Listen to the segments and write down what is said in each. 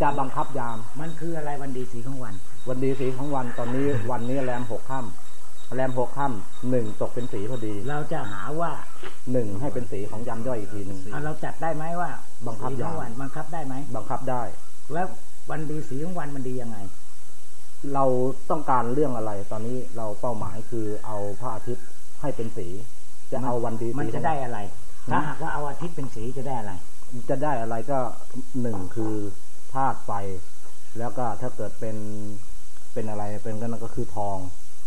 สีของวันจะบังคับยาม มันคืออะไรวันดีสีของวัน วันดีสีของวันตอนนี้วันนี้แรมหกค่ำแรมหกค่ำหนึ่งตกเป็นสีพอดี เราจะหาว่าหนึ่งให้เป็นสีของยามย่อยอีกทีหนึ่งอะเราจัดได้ไหมว่า บังคับสีของวันยามบังคับได้ไหมบังคับได้ แล้ววันดีสีของวันมันดียังไง เราต้องการเรื่องอะไร ตอนนี้เราเป้าหมายคือเอาพระอาทิตย์ให้เป็นสี จะเอาวันดีมันสีจะได้อะไรถ้าหากว่าเอาอาทิตย์เป็นสีจะได้อะไร จะได้อะไรก็หนึ่งคือ ธาตุไฟ แล้วก็ถ้าเกิดเป็นเป็นอะไรเป็นก็นั่นก็คือทอง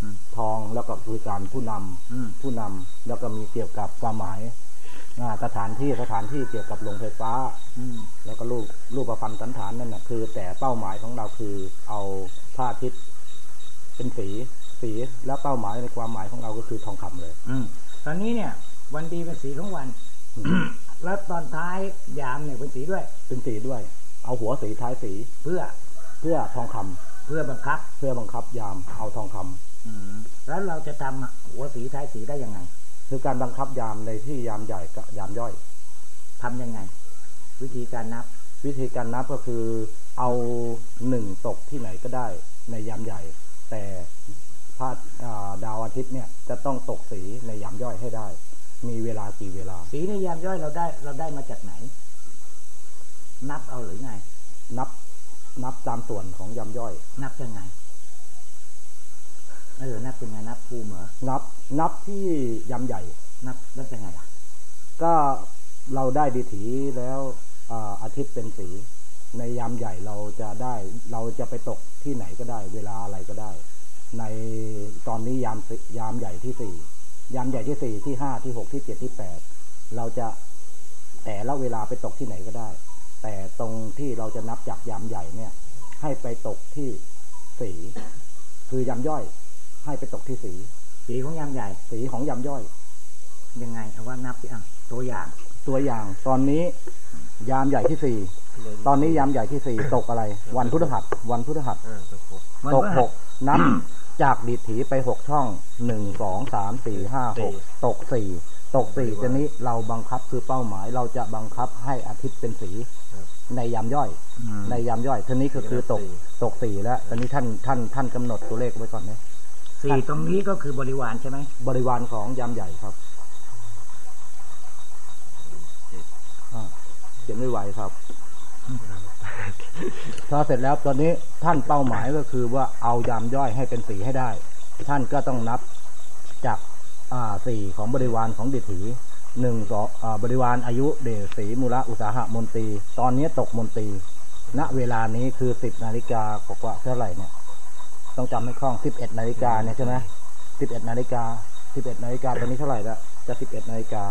อืมทองแล้วก็คือการผู้นำอืมผู้นำแล้วก็มีเกี่ยวกับความหมายอ่าสถานที่สถานที่เกี่ยวกับโรงไฟฟ้า อืมแล้วก็รูปรูปประพันธ์สันฐานนั่นนะคือ แต่เป้าหมายของเราคือเอาพระอาทิตย์เป็นสีสีแล้วเป้าหมายในความหมายของเราก็คือทองคำเลย อืมตอนนี้เนี่ย วันดีเป็นสีของวัน แล้วตอนท้ายยามเนี่ยเป็นสีด้วย เป็นสีด้วย เอาหัวสีท้ายสีเพื่อเพื่อทองคำเพื่อบังคับ เพื่อบังคับยามเอาทองคำแล้วเราจะทำหัวสีท้ายสีได้ยังไง คือการบังคับยามในที่ยามใหญ่กับยามย่อยทำยังไง วิธีการนับ วิธีการนับก็คือเอาหนึ่งตกที่ไหนก็ได้ในยามใหญ่ แต่พระอ่าดาวอาทิตย์เนี่ยจะต้องตกสีในยามย่อยให้ได้ มีเวลากี่เวลา สีในยามย่อยเราได้เราได้มาจากไหน นับเอาหรือไง นับ นับตามส่วนของยามย่อย นับยังไงเออนับยังไงนับภูมิเหรอนับ นับที่ยามใหญ่ นับนับยังไงล่ะ ก็เราได้ดีถีแล้วอ่าอาทิตย์เป็นสี ในยามใหญ่เราจะได้ เราจะไปตกที่ไหนก็ได้ เวลาอะไรก็ได้ ในตอนนี้ยามสิยามใหญ่ที่สี่ยามใหญ่ที่สี่ที่ห้าที่หกที่เจ็ดที่แปดเราจะแต่ละเวลาไปตกที่ไหนก็ได้ แต่ตรงที่เราจะนับจากยามใหญ่เนี่ย ให้ไปตกที่สี คือยามย่อย ให้ไปตกที่สี สีของยามใหญ่ สีของยามย่อย ยังไงเอาว่านับสิอะตัวอย่าง ตัวอย่างตอนนี้ยามใหญ่ที่สี่ตอนนี้ยามใหญ่ที่สี่ตกอะไร วันพฤหัส วันพฤหัสอ่าตกหกวันตกพฤหหัสกนับจากดีดถีไปหกช่องหนึ่งสองสามสี่ห้าหกตกสี่ตกสี่ทีนี้เราบังคับคือเป้าหมาย เราจะบังคับให้อาทิตย์เป็นสี ในยามย่อยอืมในยามย่อยทีนี้ก็คือตกตกสี่แล้วตอนนี้ท่านท่านท่านกำหนดตัวเลขไว้ก่อนเนี่ยสี่ตรงนี้ก็คือบริวารใช่ไหมบริวารของยามใหญ่ครับอ่าเขียนไม่ไหวครับพอเสร็จแล้วตอนนี้ท่านเป้าหมายก็คือว่าเอายามย่อยให้เป็นสีให้ได้ ท่านก็ต้องนับจากอ่าสี่ของบริวารของเดชถี หนึ่งสองบริวารอายุเดชศรีมูระอุตสาหะมนตรี ตอนนี้ตกมนตรี ณเวลานี้คือสิบนาฬิกากว่าเท่าไหร่เนี่ย ต้องจำให้คล่องสิบเอ็ดนาฬิกาเนี่ยใช่ไหมสิบเอ็ดนาฬิกาสิบเอ็ดนาฬิกาตอนนี้เท่าไหร่ละจะสิบเอ็ดนาฬิกา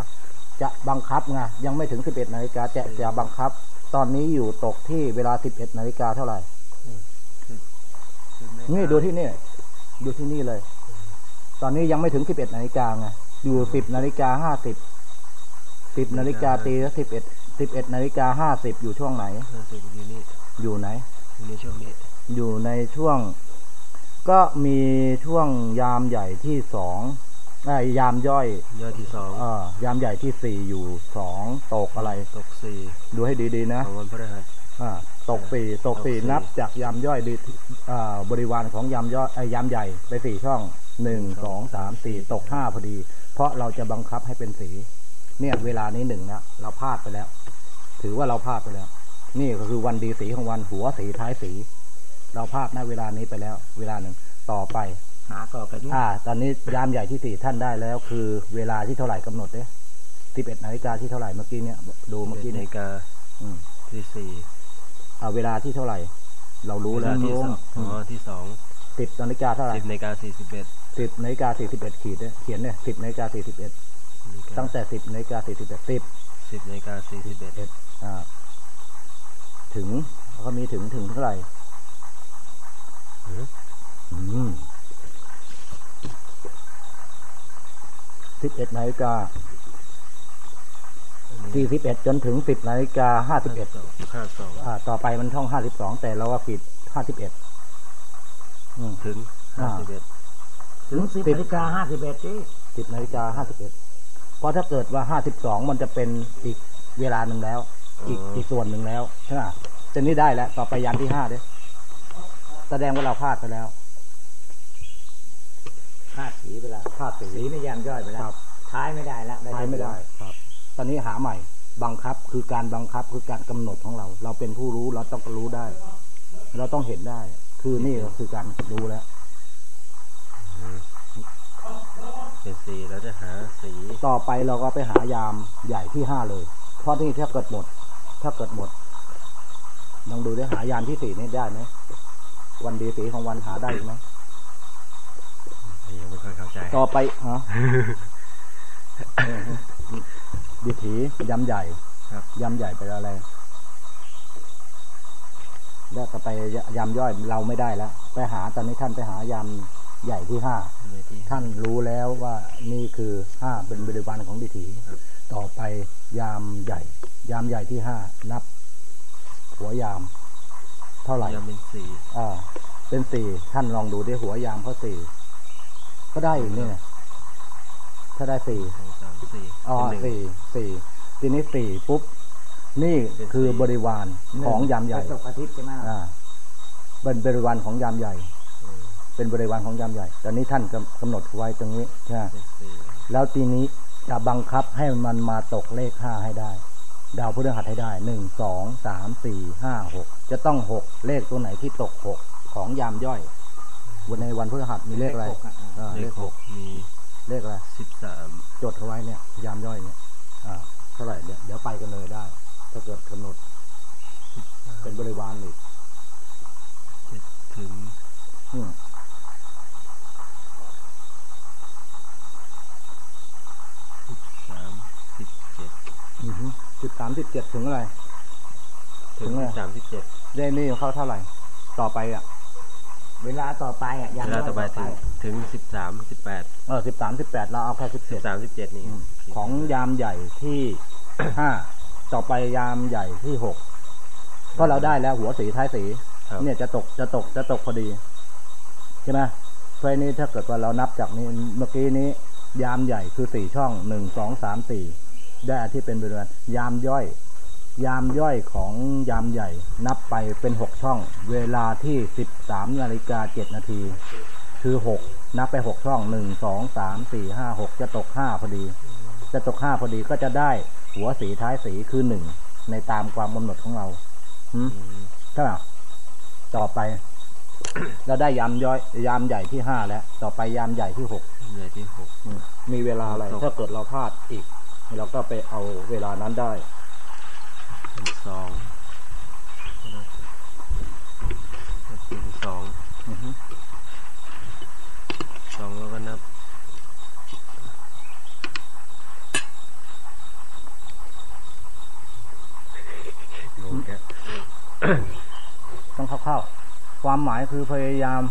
จะบังคับไงยังไม่ถึงสิบเอ็ดนาฬิกาจะจะบังคับ ตอนนี้อยู่ตกที่เวลาสิบเอ็ดนาฬิกาเท่าไหร่นี่ดูที่นี่ดูที่นี่เลย ตอนนี้ยังไม่ถึงสิบเอ็ดนาฬิกาไงอยู่สิบนาฬิกาห้าสิบ สิบนาฬิกาตีแล้วสิบเอ็ดสิบเอ็ดนาฬิกาห้าสิบอยู่ช่วงไหนห้าสิบอยู่นี่อยู่ไหน อยู่ในช่วงนี้ อยู่ในช่วง ก็มีช่วงยามใหญ่ที่สองไอ้ยยามย่อยยอดที่สองเอ่อยามใหญ่ที่สี่อยู่สองตกอะไร ตกสี่ดูให้ดีๆนะของวันพฤหัสอ่าตกสี่ตกสี่ตกสี่นับจากยามย่อยดีอ่าบริวารของยามย่อยไอ้ยามใหญ่ไปสี่ช่องหนึ่งสองสามสี่ตกห้าพอดี เพราะเราจะบังคับให้เป็นสี เนี่ย เวลานี้หนึ่งนะเราพลาดไปแล้ว ถือว่าเราพลาดไปแล้ว นี่ก็คือวันดีสีของวันหัวสีท้ายสี เราพลาดณเวลานี้ไปแล้ว เวลาหนึ่งต่อไป หาต่อไปที่อ่า ตอนนี้ยามใหญ่ที่สี่ท่านได้แล้ว คือเวลาที่เท่าไหร่กำหนดเนี่ยสิบเอ็ดนาฬิกาที่เท่าไหร่เมื่อกี้เนี่ยดูเมื่อกี้นาเนี่ยฬิกาอืมที่สี่อ่าเวลาที่เท่าไหร่ เรารู้แล้วเวลาที่รู้สองอ๋อที่สองสิบนาฬิกาเท่าไหร่สิบนาฬิกาสี่สิบเอ็ดสิบนาฬิกาสี่สิบเอ็ดขีดเนี่ยเขียนเนี่ยสิบนาฬิกาสี่สิบเอ็ด ตั้งแต่สิบนาฬิกาสี่สิบเอ็ดสิบสิบนาฬิกาสี่สิบเอ็ดเอ็ดอ่าถึงเขามีถึงถึงเท่าไหร่อืมสิบเอ็ดนาฬิกาสี่สิบเอ็ดจนถึงสิบนาฬิกาห้าสิบเอ็ดห้าสองอ่าต่อไปมันท่องห้าสิบสองแต่เราว่าผิดห้าสิบเอ็ดอืมถึงอ่าห้าสิบเอ็ดถึงสิบนาฬิกาห้าสิบเอ็ดที่สิบนาฬิกาห้าสิบเอ็ด เพราะถ้าเกิดว่าห้าสิบสองมันจะเป็นอีกเวลาหนึ่งแล้ว อีกอ๋ออีอีกส่วนหนึ่งแล้วใช่ไหมเจนนี้ได้แล้ว ต่อไปยามที่ห้าเด้แสดงว่าเราพลาดไปแล้วพลาดสีไปแล้วพลาดสีสีไม่ยามย่อยไปแล้ครัวบท้ายไม่ได้แล้วใช้ไม่ได้ครับ ตอนนี้หาใหม่บังคับคือการบังคับคือการกำหนดของเรา เราเป็นผู้รู้เราต้องรู้ได้ เราต้องเห็นได้ คือนี่ก็คือการรู้แล้ว เป็นสีแล้วจะหาสี ต่อไปเราก็ไปหายามใหญ่ที่ห้าเลย เพราะนี่ถ้าเกิดหมด ถ้าเกิดหมดลองดูได้หายามที่สี่นี่ได้ไหมวันดีสีของวันหาได้อีกไหมยังไม่ค่อยเข้าใจ ต่อไปฮะดิถียำใหญ่ครับยำใหญ่เป็นอะไรแล้วก็ไปยำย่อยเราไม่ได้แล้ว ไปหาตอนนี้ท่านไปหายำใหญ่ที่ห้าใน ที่ท่านรู้แล้วว่านี่คือห้าเป็นบริวารของดิถีครับต่อไปยามใหญ่ ยามใหญ่ที่ห้านับ หัวยาม เท่าไหร่ยังเป็นสีอ่าเป็นสี่ท่านลองดูที่หัวยามเขาสี่ก็ได้อีกนี่นะถ้าได้สี่สองสามสี่อ๋อเป็นหนึ่งสี่สี่ทีนี้สี่ปุ๊บนี่เป็นคือสี่บริวารของยามใหญ่ประสบอาทิตย์ใช่ไหมอ่าเป็นบริวารของยามใหญ่อืม เป็นบริวารของยามใหญ่ ตอนนี้ท่านกำกำหนดไว้ตรงนี้ใช่ไหมเป็นสีแล้วทีนี้จะบังคับให้มันมาตกเลขห้าให้ได้ ดาวพฤหัสให้ได้หนึ่งสองสามสี่ห้าหกจะต้องหกเลขตัวไหนที่ตกหกของยามย่อยวันในวันพฤหัสมีเลขอะไรหกอะอ่าเลเลขขหหกกมีเลขอะไรสิบสามจดเอาไว้เนี่ย ยามย่อยเนี่ยอ่าเท่าไหร่เดี๋ยวเดี๋ยวไปกันเลยได้ ถ้าเกิดกำหนดเป็นบริวารอีก เจ็ดถึง อืม สามสิบเจ็ด สิบสามสิบเจ็ดถึงอะไร ถึถึงงอะไรสามสิบเจ็ดได้นี่ของเขาเท่าไหร่ ต่อไปอะ เวลาต่อไปอะยามเวลาย่อยต่อไปถึงถึงสิบสามสิบแปดเออสิบสามสิบแปดเราเอาแค่สิบสิเจ็บดสามสิบเจ็ดนี่ของยามใหญ่ที่ห้าต่อไปยามใหญ่ที่หกก็เราได้แล้วหัวสีท้ายสีครับเนี่ยจะตกจะตกจะตกพอดีใช่ไหมเพราะนี้ถ้าเกิดว่าเรานับจากนี้เมื่อกี้นี้ ยามใหญ่คือสี่ช่องหนึ่งสองสามสี่ ได้อาที่เป็นบริเวณยามย่อย ยามย่อยของยามใหญ่ นับไปเป็นหกช่อง เวลาที่สิบสามนาฬิกาเจ็ดนาทีคือหกนับไปหกช่องหนึ่งสองสามสี่ห้าหกจะตกห้าพอดี จะตกห้าพอดีก็จะได้หัวสีท้ายสีคือหนึ่งในตามความกำหนดของเราหืมอืมใช่ไหมต่อไป เราได้ยามย่อย ยามใหญ่ที่ห้าแล้ว ต่อไปยามใหญ่ที่หกใหญ่ที่หกอืมมีเวลาอะไรตกถ้าเกิดเราพลาดอีก เราก็ไปเอาเวลานั้นได้สองถึงสองอือฮึสองแล้วก็นับงงแกต้องเข้าๆความหมายคือพยายาม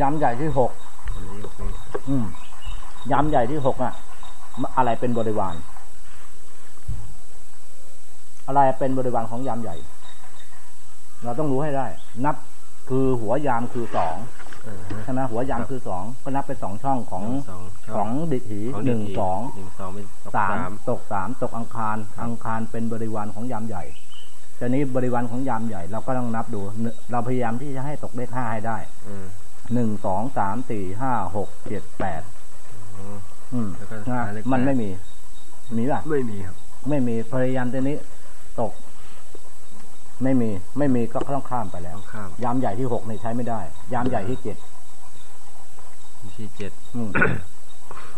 ยามใหญ่ที่หกอันนี้ยกนี้อืมยามใหญ่ที่หกอะ อะไรเป็นบริวาร อะไรเป็นบริวารของยามใหญ่ เราต้องรู้ให้ได้ นับคือหัวยามคือสองเออฮะใช่ไหมหัวยามคือสองก็นับไปสองช่องของสองช่ขอองงดิถีของหนึ่งดีสองหนึ่งสองเป็นตกสาสามมตกสามตกอังคารครับอังคารเป็นบริวารของยามใหญ่แต่นี้บริวารของยามใหญ่ เราก็ต้องนับดูเนเราพยายามที่จะให้ตกเลขห้าให้ได้เออหนึ่งสองสามสี่ห้าหกเจ็ดแปดอ๋ออืม แล้วก็นะหาเลขมันแปดไม่มี มีป่ะไม่มีครับ ไม่มีพยายามตัวนี้ ตก ไม่มี ไม่มีก็ต้องข้ามไปแล้ว ต้องข้าม ยามใหญ่ที่หกนี่ใช้ไม่ได้ ยามใหญ่ที่เจ็ดที่เจ็ดอืม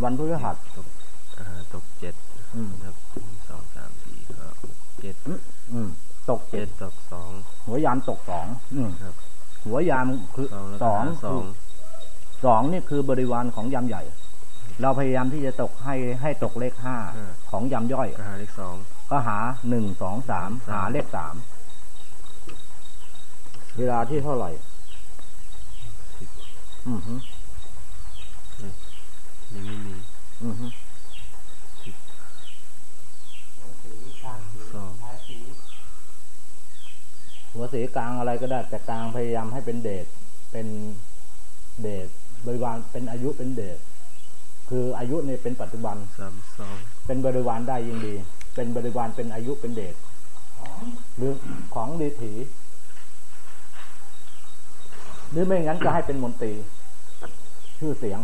วันพฤหัสตกอ่าตกเจ็ดอืมนับหนึ่งสองสามสี่ห้าหกเจ็ดอืมตกเจ็เจ็ดดตกสองหัวยามตกสองอืมครับหัวยามคือสองแล้วสก็องหาสองสองนี่คือบริวารของยามใหญ่ เราพยายามที่จะตกให้ให้ตกเลขห้าอ่าของยามย่อยก็หาเลขสองก็หาหนึ่งสองสามสามหาเลขสามเวลาที่เท่าไหร่สิบอือฮึนี่ไม่มีอือฮึสองหัวสีกลางอะไรก็ได้ แต่กลางพยายามให้เป็นเดชเป็นเดชบริวารเป็นอายุเป็นเดช คืออายุเนี่ยเป็นปัจจุบันสามสองเป็นบริวารได้ยิ่งดี เป็นบริวารเป็นอายุเป็นเดชหรือของดีถีหรือไม่งั้นก็ให้เป็นมนตรี ชื่อเสียง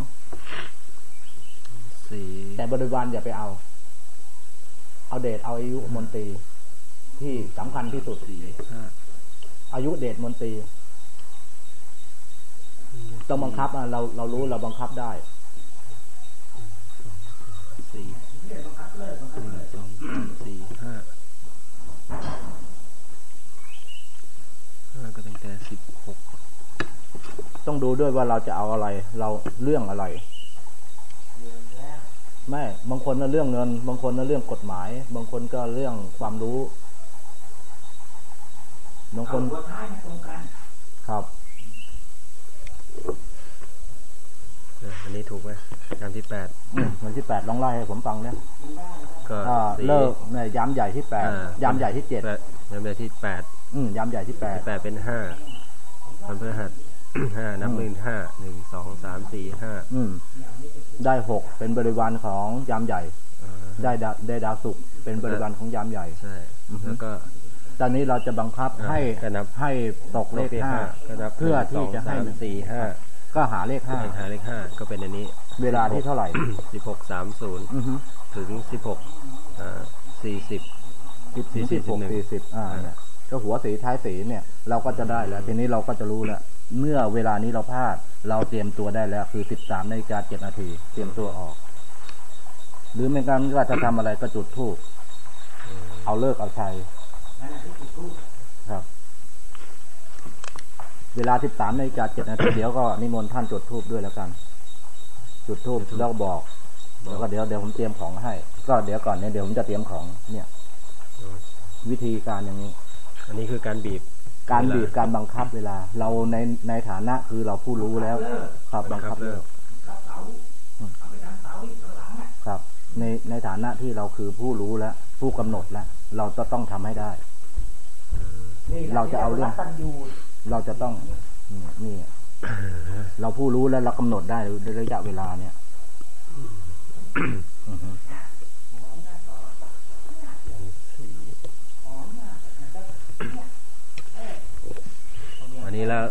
สี่แต่บริวารอย่าไปเอา เอาเดชเอาอายุมนตรี ที่สำคัญที่สุดสี่ห้าอายุเดชมนตรีต้องบังคับอะเราเรารู้เราบังคับได้ ดูด้วยว่าเราจะเอาอะไร เราเรื่องอะไรไม่บางคนน่ะเรื่องเงิน บางคนน่ะเรื่องกฎหมาย บางคนก็เรื่องความรู้ บางคนหัวท้ายตรงกันครับเอออันนี้ถูกไหมยามที่แปดอืมวันที่แปดลองไล่ให้ผมฟังเนี่ยก็อ่าสี่เลิกเนี่ยยามใหญ่ที่แปดอ่ายามใหญ่ที่เจ็ดแปยามใหญ่ที่แปดอืมยามใหญ่ที่แปดที่แปดเป็นห้าวันพฤหัส ห้านับหนึ่งห้าหนึ่งสองสามสี่ห้าอืมได้หกเป็นบริวารของยามใหญ่อ่าได้ดาวได้ดาวศุกร์เป็นบริวารของยามใหญ่ใช่อือฮึแล้วก็ ตอนนี้เราจะบังคับอ่าให้ก็นับให้ตกเลขห้าก็นับเพื่อที่จะให้นึ่งสองสามสี่ห้าก็หาเลขห้าหาเลขห้าก็เป็นอันนี้ เวลาที่เท่าไหร่สิบหกสามศูนย์อือฮึถึงสิบหกสี่สิบสิบสี่สิสิบบหกหนึ่งสี่สิบอ่าอ่าเนี่ยก็หัวสีท้ายสีเนี่ย เราก็จะได้แล้ว ทีนี้เราก็จะรู้แล้ว เมื่อเวลานี้เราพลาด เราเตรียมตัวได้แล้ว คือสิบสามนาฬิกาเจ็ดนาที เตรียมตัวออก หรือไม่งั้นก็จะทำอะไรก็จุดธูปเอาเลิกเอาชัยนั่นแหละที่จุดทูปครับ เวลาสิบสามนาฬิกาเจ็ดนาทีเดี๋ยวก็นิมนต์ท่านจุดธูปด้วยแล้วกัน จุดธูปแล้วบอกแล้วก็เดี๋ยวเดี๋ยวผมเตรียมของให้ ก็เดี๋ยวก่อนเนี่ยเดี๋ยวผมจะเตรียมของเนี่ย วิธีการอย่างนี้ อันนี้คือการบีบ การเวลบีบการบังคับเวลา เราในในฐานะคือเราผู้รู้แล้ว ครับบังคับเลิกเอาไปทำเสาที่ข้างหลังอะครับในในฐานะที่เราคือผู้รู้แล้ว ผู้กำหนดแล้ว เราจะต้องทำให้ได้นี่แหลเราจะเอาเรื่องตันยูเราจะต้องอืมนี่เราผู้รู้แล้วเรากำหนดได้ในระยะเวลาเนี่ยอือฮึ อั นนี้แล้ว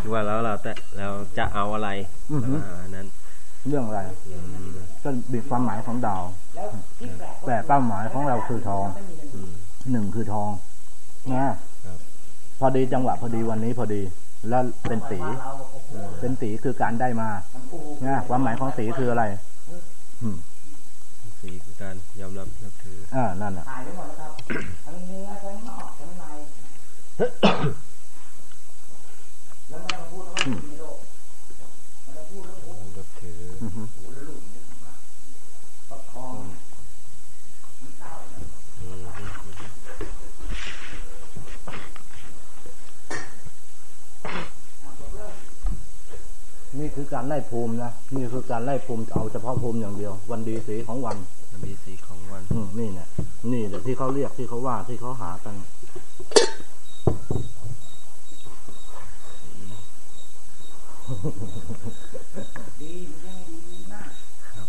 คือว่าแล้วเราแต่เราจะเอาอะไรอ่าอันนั้น เรื่องอะไรอืมก็บีบความหมายของดาวแล้วที่แปลกแต่เป้าหมายของเราคือทองอืมหนึ่งคือทองนะครับพอดีจังหวะพอดีวันนี้พอดี แล้วเป็นสีเราโอ้โหเป็นสีคือการได้มามันโอ้โหนะความหมายของสีคืออะไรอืมสีคือการยอมรับนับถือ อ่านั่นน่ะถ่ายไว้หมดแล้วครับ ทั้งเนื้อทั้งนอกทั้งใน แล้วไม่ต้องมาพูดว่าไม่มีในโลกมันจะพูดแล้วโอ้โห นับถือ อือฮึ ประคองมันเต้านะ นี่ นี่คือ การไล่ภูมินะนี่คือการไล่ภูมิเอาเฉพาะภูมิอย่างเดียว วันดีสีของวันมันมีสีของวัน อืมนี่เนี่ยนี่แหละที่เขาเรียกที่เขาว่าที่เขาหากันดีมันยังดีดีมากครับ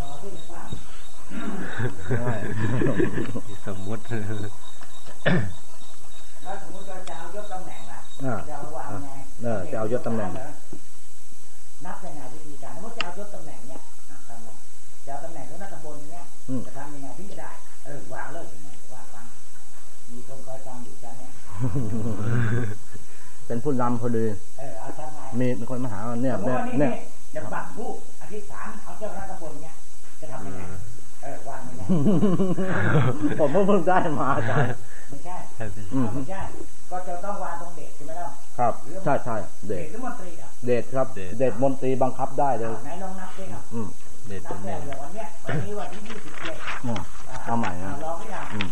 ต่อที่ฟังสมมุติ เออจะเอายศตำแหน่ง นับยังไงวิธีการสมมติจะเอายศตำแหน่งเนี่ยอะตำแหน่งจะเอาตำแหน่งของนักตำบลเนี่ยอืมจะทำยังไงที่จะได้ เออวางเลิกยังไงว่าฟังมีคนคอยฟังอยู่จ้ะเนี่ยเป็นผู้นำพอดีเออเอาทำไงมีมีคนมาหาว่าเนี่ยสมมติเนี่ยว่านี่เนี่ยจะปักผู้อธิษฐานเอาเจ้าคณะตำบลเนี่ยจะทำยังไงเออวางยังไงผมเพิ่งได้มาอาจารย์ไม่ใช่ใช่เป็นอืมไม่ใช่ก็จะต้องวางตรง ครับ ใช่ใช่เดเดชชหรือมนตรีอะเดชครับเดชมนตรีบังคับได้เลย ไหนลองนับดิครับอืมเด็ดนับตำแหแรน่กงเดี๋ยววันเนี้ยวันนี้วันที่ยี่สิบเจ็ดอืม เอาใหม่นะ ลองหรือยังอืม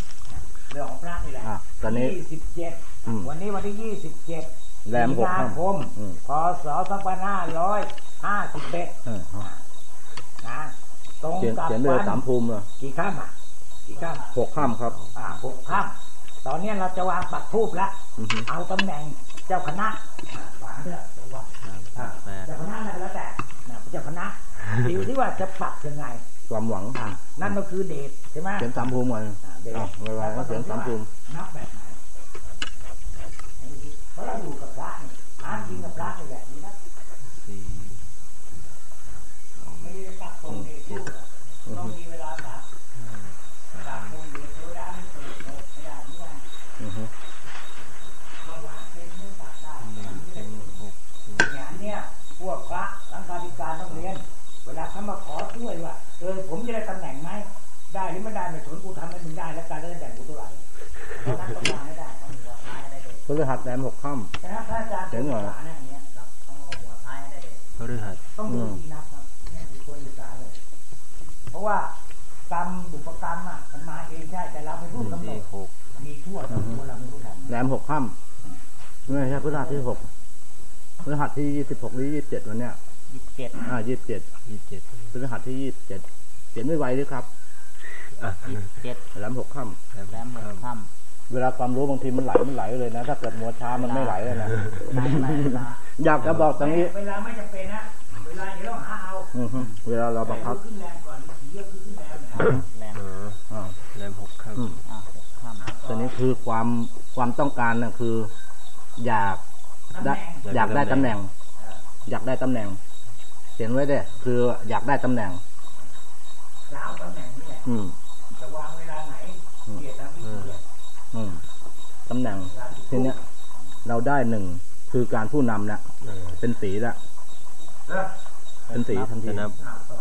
เรื่องของพระนี่แหละอะตอนนี้ยี่สิบเจ็ดอืมวันนี้วันที่ยี่สิบเจ็ดแรมหกมีนาคมอืม พศสองพันห้าร้อยห้าสิบเอ็ดเออนะตรงเขียนกับเขียนเลวัยสามภูมิเลยกี่ข้ามอะกี่ข้าม หกข้ามครับ อ่าหกข้ามตอนนี้เราจะวางปักทูบแล้วอือฮึเอาตำแหน่ง เจ้าคณะอ่าวางเถอะวางสามอ่าแปดเจ้าคณะอะไรก็แล้วแต่นะเจ้าคณะดูที่ว่าจะปรับยังไงความหวังอ่านั่นก็คือเดชใช่ไหมเสียงสามภูมิก่อนอ่าเดชอะไวๆก็เสียงสามภูมินับแบบไหนเพราะเราอยู่กับพระนี่หากินกับพระนี่แหละนี่นะ สี่ ไม่ได้ตักตรงเดชสู้อะต้องมีเวลาตัก ห้า ตักตรงเดชเทวดาไม่เปิดหมดไม่ได้ไม่ได้ อือฮึ เพราะว่าเป็นไม่ตักได้ หนึ่งสองหก งานเนี่ยพวกพระสังฆาธิการต้องเรียน เวลาเขามาขอช่วยว่าเออผมจะได้ตำแหน่งไหมได้หรือไม่ได้ไม่สนกูทำให้มึงได้แล้วการได้ตำแหน่งกูเท่าไหร่เพราะนั้นต้องวางให้ได้ต้องหัวท้ายให้ได้เด็ดพฤหัสแรมหกค่แต่ถ้าพระอาจารย์เจ๋งเหรอศึกษาเนี่ยอย่างเงี้ยครับต้องเอาหัวท้ายให้ได้เด็ดพฤหัสต้องดูที่นับครับเนี่ยคือคนศึกษาเลยเพราะว่ากรรมบุปกรรมอะมันมาเองใช่แต่เราไม่รู้กำหนที่ดหกมีชั่วต่อตัวเราไม่รู้ทำำแรมหกค่ำไม่ใช่พฤหัสที่หกพฤหัสที่ยี่สิบหกหรือยี่สิบเจ็ดวันเนี้ย ยี่สิบเจ็ดอ่ายี่สิบเจ็ดยี่สิบเจ็ดพฤหัสที่ยี่สิบเจ็ดเขียนไม่ไวด้วยครับอะยี่สิบเจ็ดแรมหกค่แล้วแล้วหมดค่ำเวลาความรู้บางทีมันไหลมันไหลเลยนะ ถ้าเกิดมัวช้ามันไม่ไหลเลยนะำไม่ไม่เวลาอยากจะบอกตรงนี้เวลาไม่จำเป็นนะเวลาเดี๋ยวเราหาเอาอือฮึเวลาเราบังคับขึ้นแรงก่อนขี่เยอะขึ้นแรงเนี่ยแรงอ๋ออ่าแรมหกค่ำอืมอ่าหกค่ำตอนนี้คือความความต้องการน่ะคือ อยากได้อยากได้ตำแหน่ง อยากได้ตำแหน่ง เขียนไว้เด้คืออยากได้ตำแหน่งจะเอาตำแหน่งนี่แหละอืมจะวางเวลาไหนเกียรติทำพิธีอะอืมตำแหน่งทีเนี้ย เราได้หนึ่งคือการผู้นำนะเออเป็นสีละเออเป็นสีทันทีจะนับ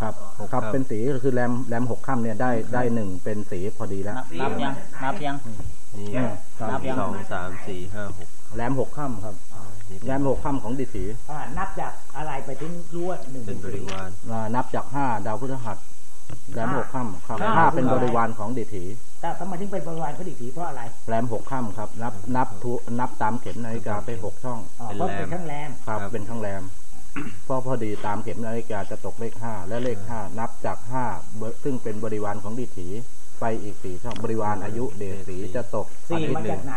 ครับหกครับค่ำเป็นสีก็คือแรมแรมหกค่ำเนี่ยได้ได้หนึ่งเป็นสีพอดีแล้วนับยังนับยังนี่อืมครับนับยังสองสามสี่ห้าหกแรมหกค่ำครับ นี่แรมหกค่ำของดิสีอ่านับจากอะไรไปถึงรู้ว่าหนึ่งเป็นบริวารอ่านับจากห้าดาวพฤหัสแรมหกค่ำครับห้าห้าเป็นบริวารของดิถีแต่ทำไมถึงเป็นบริวารเขาดีสีเพราะอะไรแรมหกค่ำครับ นับนับทุนับตามเข็มนาฬิกาไปหกช่องอ๋อเพราะเป็นข้างแรมครับ เป็นข้างแรมเพราะพอดีตามเข็มนาฬิกาจะตกเลขห้าและเลขห้านับจากห้าเบอร์ซึ่งเป็นบริวารของดิถีไปอีกสี่ช่องบริวารอายุเดชสีจะตกสี่อาทิตมาย์หนึ่จางกไหน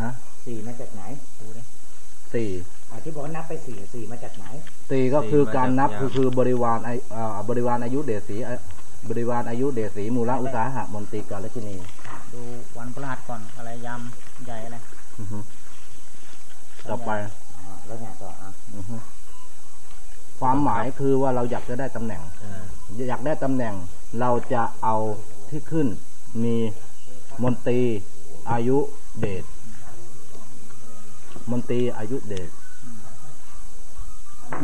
ฮะสี่มาจากไหนดูดิ สี่อ่าที่บอกว่านับไปสี่สี่มาจากไหนสี่ก็คือการนับคือคือบริวารไออ่าบริวารอายุเดชสีอะบริวารอายุเดชสีมูลอุตสาหะมนตรีกาลชินีดูวันพฤหัสก่อนอะไรยำใหญ่อะไรอือฮึต่อไปอ่าแล้วไงต่ออะอือฮึความหมายคือว่าเราอยากจะได้ตำแหน่งอ่าอยากได้ตำแหน่ง เราจะเอาที่ขึ้นมีมนตรีอายุเดช มนตรีอายุเดช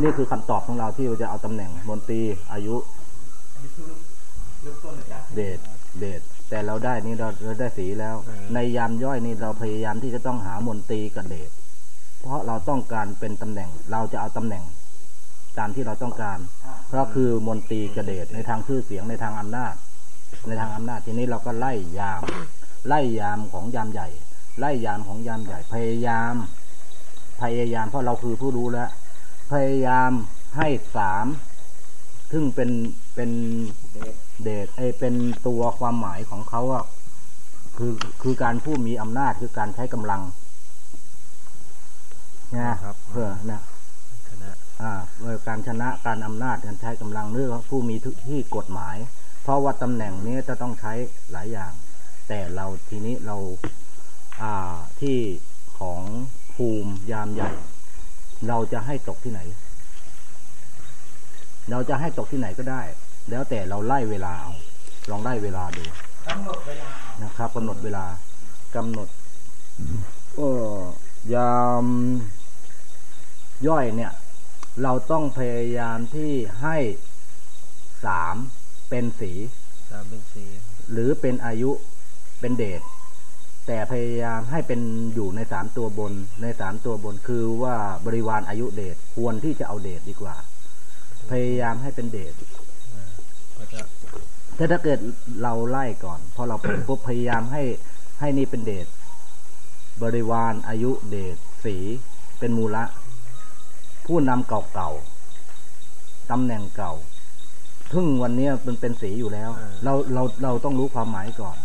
นี่คือคำตอบของเราที่เราจะเอาตำแหน่ง มนตรีอายุเดชเดชแต่เราได้นี่เราเราได้สีแล้ว ในยามย่อยนี่เราพยายามที่จะต้องหามนตรีกับเดชเพราะเราต้องการเป็นตำแหน่ง เราจะเอาตำแหน่ง ตามที่เราต้องการ เพราะคือมนตรีกระเดชในทางชื่อเสียงในทางอำนาจ ในทางอำนาจทีนี้เราก็ไล่ยาม ไล่ยามของยามใหญ่ ไล่ยามของยามใหญ่พยายาม พยายาม เพราะเราคือผู้รู้แล้ว พยายามให้สามซึ่งเป็นเป็นเดชไอยเป็นตัวความหมายของเขาอะคือคือการผู้มีอำนาจคือการใช้กำลังนะครับเพื่อนะคณะอ่าเอ่อการชนะการอำนาจการใช้กำลังหรือว่าผู้มีที่กฎหมาย เพราะว่าตำแหน่งนี้จะต้องใช้หลายอย่าง แต่เราทีนี้เรา อ่าที่ของ ภูมิยามใหญ่ เราจะให้ตกที่ไหน เราจะให้ตกที่ไหนก็ได้ แล้วแต่เราไล่เวลาเอาลองไล่เวลาดูกำหนดเวลานะครับกำหนดเวลากำหนดเออยามย่อยเนี่ย เราต้องพยายามที่ให้สามเป็นสีสามเป็นสี่หรือเป็นอายุเป็นเดช แต่พยายามให้เป็นอยู่ในสามตัวบน ในสามตัวบนคือว่าบริวารอายุเดชควรที่จะเอาเดชดีกว่า พยายามให้เป็นเดชถ้าถ้าเกิดเราไล่ก่อน พอเราเป็นปุ๊บพยายามให้ให้นี่เป็นเดชบริวารอายุเดชสีเป็นมูละ ผู้นำเก่าๆตำแหน่งเก่าทึ่งวันนี้มันเป็นสีอยู่แล้ว เราเราเราต้องรู้ความหมายก่อน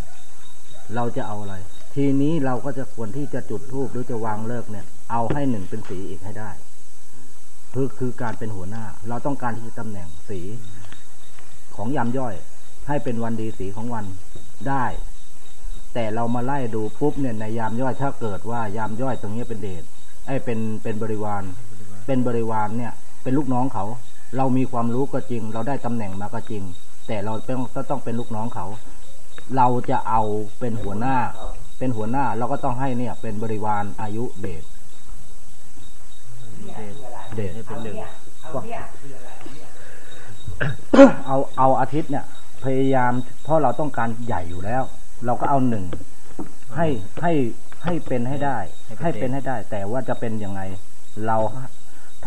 เราจะเอาอะไร ทีนี้เราก็จะควรที่จะจุดธูปหรือจะวางเลิกเนี่ย เอาให้หนึ่งเป็นสีอีกให้ได้คือคือการเป็นหัวหน้า เราต้องการที่จะตำแหน่งสีของยามย่อย ให้เป็นวันดีสีของวันได้ แต่เรามาไล่ดูปุ๊บเนี่ยในยามย่อยถ้าเกิดว่ายามย่อยตรงนี้เป็นเดชไอ้เป็นเป็นบริวาร เป็นบริวารเนี่ย เป็นลูกน้องเขา เรามีความรู้ก็จริง เราได้ตำแหน่งมาก็จริง แต่เราต้องต้องเป็นลูกน้องเขา เราจะเอาเป็นหัวหน้า เป็นหัวหน้าเราก็ต้องให้เนี่ย เป็นบริวารอายุเดชเดชเดชให้เป็นหนึ่งเอาเนี่ยคืออะไรเนี่ยเอาเอาอาทิตย์เนี่ย พยายามเพราะเราต้องการใหญ่อยู่แล้ว เราก็เอาหนึ่งให้ให้ให้เป็นให้ได้ ให้เป็นให้ได้ แต่ว่าจะเป็นยังไงเรา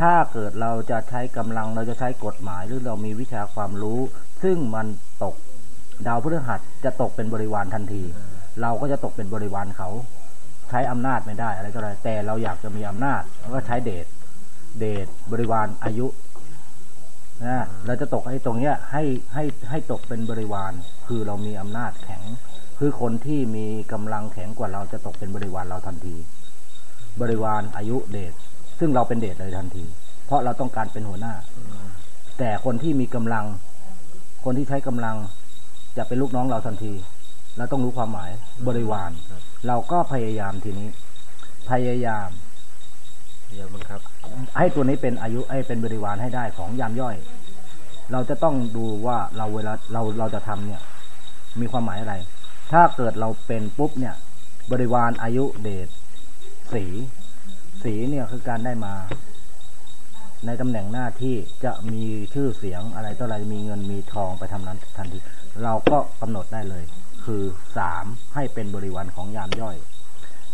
ถ้าเกิดเราจะใช้กำลังเราจะใช้กฎหมายหรือเรามีวิชาความรู้ ซึ่งมันตกดาวพฤหัสจะตกเป็นบริวารทันที เราก็จะตกเป็นบริวารเขา ใช้อำนาจไม่ได้อะไรก็ได้แต่เราอยากจะมีอำนาจเราก็ใช้เดชเดชบริวารอายุนะเราจะตกไอ้ตรงเนี้ยให้ให้ให้ตกเป็นบริวาร คือเรามีอำนาจแข็ง คือคนที่มีกำลังแข็งกว่าเราจะตกเป็นบริวารเราทันที บริวารอายุเดชซึ่งเราเป็นเดชเลยทันที เพราะเราต้องการเป็นหัวหน้า แต่คนที่มีกำลัง คนที่ใช้กำลังจะเป็นลูกน้องเราทันที เราต้องรู้ความหมายบริวารเราก็พยายามทีนี้ พยายามเดี๋ยวบังคับ ให้ตัวนี้เป็นอายุให้เป็นบริวารให้ได้ของยามย่อย เราจะต้องดูว่าเราเวลาเราเราจะทำเนี่ย มีความหมายอะไร ถ้าเกิดเราเป็นปุ๊บเนี่ย บริวารอายุเดชสี สีเนี่ยคือการได้มา ในตำแหน่งหน้าที่จะมีชื่อเสียงอะไรต่ออะไรมีเงินมีทองไปทำนั้นทันทีเราก็กำหนดได้เลย คือสามให้เป็นบริวารของยามย่อย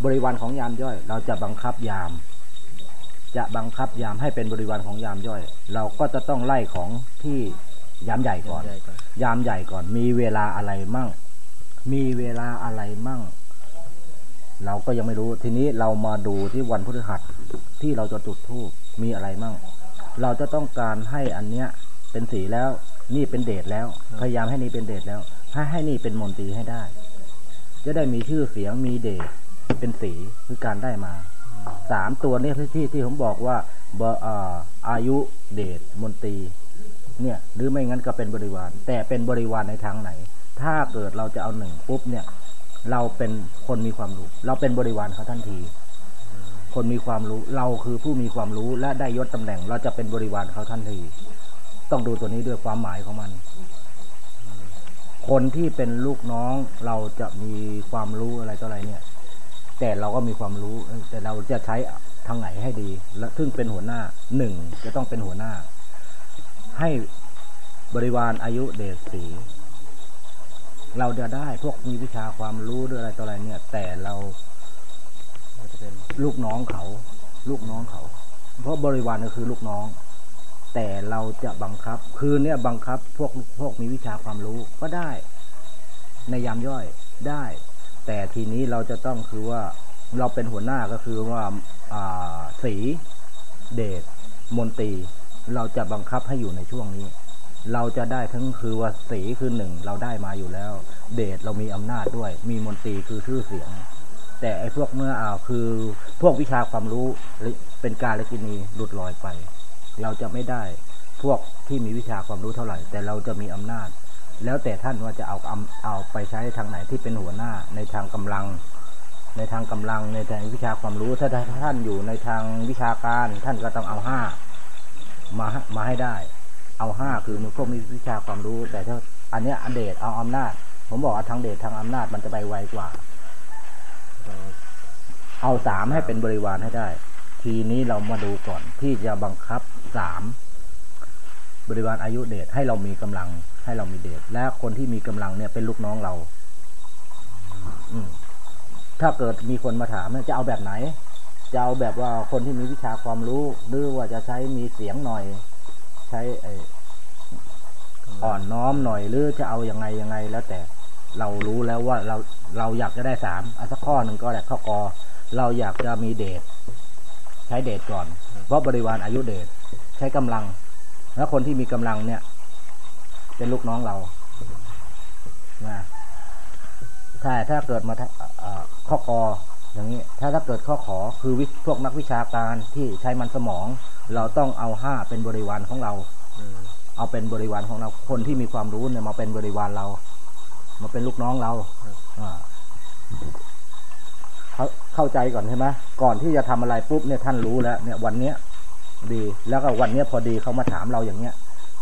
บริวารของยามย่อย เราจะบังคับยาม จะบังคับยามให้เป็นบริวารของยามย่อย เราก็จะต้องไล่ของที่ยามใหญ่ก่อน ยามใหญ่ก่อน มีเวลาอะไรมั่ง มีเวลาอะไรมั่ง เราก็ยังไม่รู้ทีนี้เรามาดูที่วันพฤหัสที่เราจะจุดธูปมีอะไรมั่ง เราจะต้องการให้อันเนี้ยเป็นสีแล้ว นี่เป็นเดชแล้ว พยายามให้นี่เป็นเดชแล้ว ให้ให้นี่เป็นมนตรีให้ได้ จะได้มีชื่อเสียงมีเดชเป็นสีคือการได้มาสามตัวเนี่ยที่ที่ที่ผมบอกว่าเบอร์อาอายุเดชมนตรี เนี่ยหรือไม่งั้นก็เป็นบริวาร แต่เป็นบริวารในทางไหน ถ้าเกิดเราจะเอาหนึ่งปุ๊บเนี่ย เราเป็นคนมีความรู้ เราเป็นบริวารเขาทันที คนมีความรู้เราคือผู้มีความรู้และได้ยศตำแหน่ง เราจะเป็นบริวารเขาทันที ต้องดูตัวนี้ด้วยความหมายของมัน คนที่เป็นลูกน้องเราจะมีความรู้อะไรต่ออะไรเนี่ย แต่เราก็มีความรู้ แต่เราจะใช้ทางไหนให้ดี และซึ่งเป็นหัวหน้าหนึ่งจะต้องเป็นหัวหน้า ให้บริวารอายุเดชสีเราจะได้พวกมีวิชาความรู้ด้วยอะไรต่ออะไรเนี่ย แต่เราจะเป็นลูกน้องเขา ลูกน้องเขา เพราะบริวารก็คือลูกน้อง แต่เราจะบังคับ คือเนี่ยบังคับพวกพวกมีวิชาความรู้ก็ได้ ในยามย่อยได้ แต่ทีนี้เราจะต้องคือว่าเราเป็นหัวหน้าก็คือว่าอ่าสีเดชมนตรีเราจะบังคับให้อยู่ในช่วงนี้ เราจะได้ทั้งคือว่าสีคือหนึ่งเราได้มาอยู่แล้ว เดชเรามีอำนาจด้วย มีมนตรีคือชื่อเสียง แต่ไอ้พวกเมื่ออ่าคือพวกวิชาความรู้เป็นการละกินีหลุดลอยไป เราจะไม่ได้พวกที่มีวิชาความรู้เท่าไหร่ แต่เราจะมีอำนาจ แล้วแต่ท่านว่าจะเอาเอาไปใช้ทางไหนที่เป็นหัวหน้าในทางกำลัง ในทางกำลังในทางวิชาความรู้ถ้าท่านอยู่ในทางวิชาการท่านก็ต้องเอาห้ามามาให้ได้ เอาห้าคือมันพวกมีวิชาความรู้ แต่ถ้าอันเนี้ยอันเดชเอาอำนาจ ผมบอกว่าทางเดชทางอำนาจมันจะไปไวกว่า เอาสามให้เป็นบริวารให้ได้ ทีนี้เรามาดูก่อนที่จะบังคับ สามบริวารอายุเดชให้เรามีกำลัง ให้เรามีเดชและคนที่มีกำลังเนี่ยเป็นลูกน้องเรา อืถ้าเกิดมีคนมาถามเนี่ยจะเอาแบบไหน จะเอาแบบว่าคนที่มีวิชาความรู้ หรือว่าจะใช้มีเสียงหน่อย ใช้ไออ่อนน้อมหน่อยหรือจะเอาอยัางไงยังไง แล้วแต่เรารู้แล้วว่าเราเราอยากจะได้สามอสักข้อหนึ่งก็แหละข้อกอเราอยากจะมีเดชใช้เดชก่อน เพราะบริวารอายุเดช ใช้กำลัง แล้วคนที่มีกำลังเนี่ย เป็นลูกน้องเรานะถ้าถ้าเกิดมาข้อกออย่างนี้ ถ้าถ้าเกิดข้อขอคือวิพวกนักวิชาการที่ใช้มันสมอง เราต้องเอาห้าเป็นบริวารของเราเอาเป็นบริวารของเรา คนที่มีความรู้เนี่ยมาเป็นบริวารเรา มาเป็นลูกน้องเราเข้าใจก่อนใช่ไหมก่อนที่จะทำอะไรปุ๊บเนี่ยท่านรู้แล้ว เนี่ยวันเนี้ย ดี แล้วก็วันนี้พอดีเขามาถามเราอย่างเนี้ย